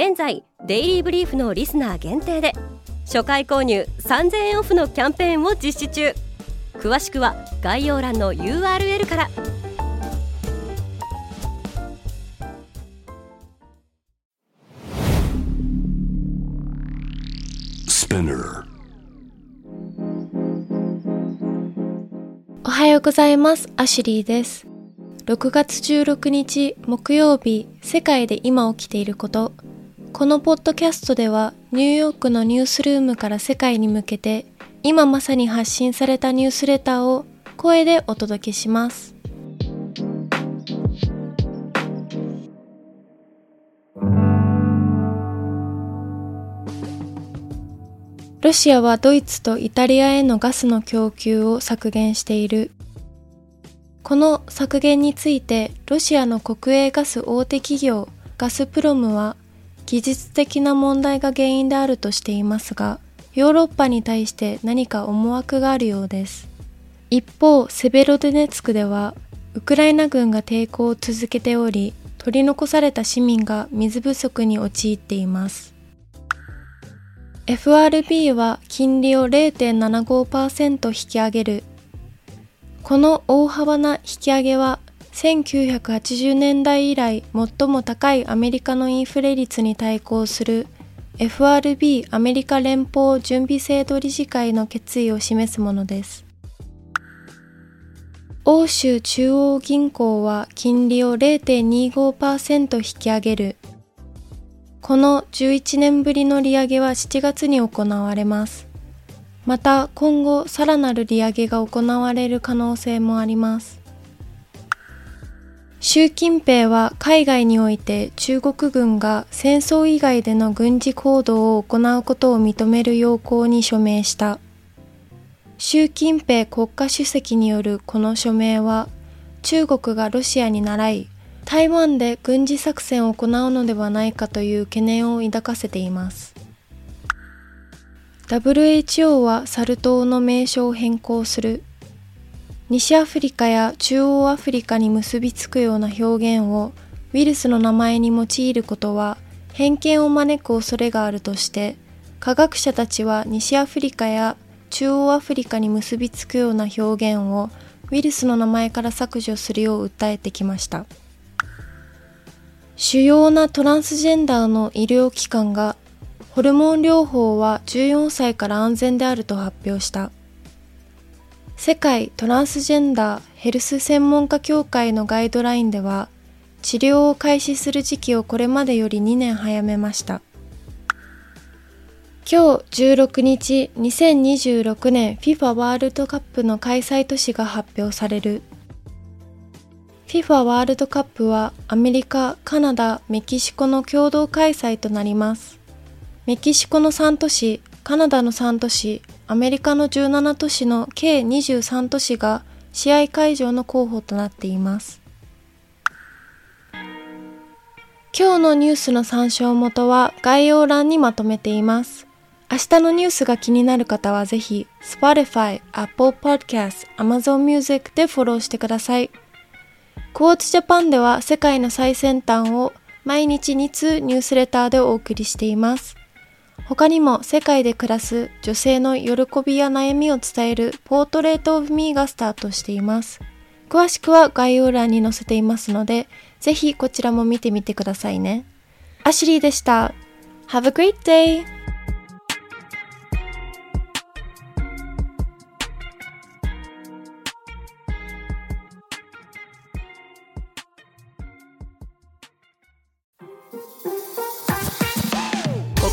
現在デイリーブリーフのリスナー限定で初回購入3000円オフのキャンペーンを実施中。詳しくは概要欄の URL から。おはようございます。アシュリーです。6月16日木曜日世界で今起きていることこのポッドキャストではニューヨークのニュースルームから世界に向けて今まさに発信されたニュースレターを声でお届けします。ロシアはドイツとイタリアへのガスの供給を削減している。この削減についてロシアの国営ガス大手企業ガスプロムは技術的な問題が原因であるとしていますが、ヨーロッパに対して何か思惑があるようです。一方、セベロデネツクでは、ウクライナ軍が抵抗を続けており、取り残された市民が水不足に陥っています。FRB は金利を0.75%引き上げる。この大幅な引き上げは1980年代以来最も高いアメリカのインフレ率に対抗する FRB アメリカ連邦準備制度理事会の決意を示すものです。欧州中央銀行は金利を0.25%引き上げる。この11年ぶりの利上げは7月に行われます。また今後さらなる利上げが行われる可能性もあります。習近平は海外において中国軍が戦争以外での軍事行動を行うことを認める要項に署名した。習近平国家主席によるこの署名は中国がロシアに倣い台湾で軍事作戦を行うのではないかという懸念を抱かせています。WHO はサル痘の名称を変更する。西アフリカや中央アフリカに結びつくような表現をウイルスの名前に用いることは偏見を招く恐れがあるとして科学者たちは西アフリカや中央アフリカに結びつくような表現をウイルスの名前から削除するよう訴えてきました。主要なトランスジェンダーの医療機関がホルモン療法は14歳から安全であると発表した。世界トランスジェンダーヘルス専門家協会のガイドラインでは治療を開始する時期をこれまでより2年早めました。今日16日2026年 FIFA ワールドカップの開催都市が発表される。FIFA ワールドカップはアメリカ、カナダ、メキシコの共同開催となります。メキシコの3都市、カナダの3都市、アメリカの17都市の計23都市が試合会場の候補となっています。今日のニュースの参照元は概要欄にまとめています。明日のニュースが気になる方はぜひ Spotify、Apple Podcast、Amazon Music でフォローしてください。クォーツジャパンでは世界の最先端を毎日2通ニュースレターでお送りしています。他にも世界で暮らす女性の喜びや悩みを伝えるポートレートオブミーがスタートしています。詳しくは概要欄に載せていますので、ぜひこちらも見てみてくださいね。アシュリーでした。Have a great day!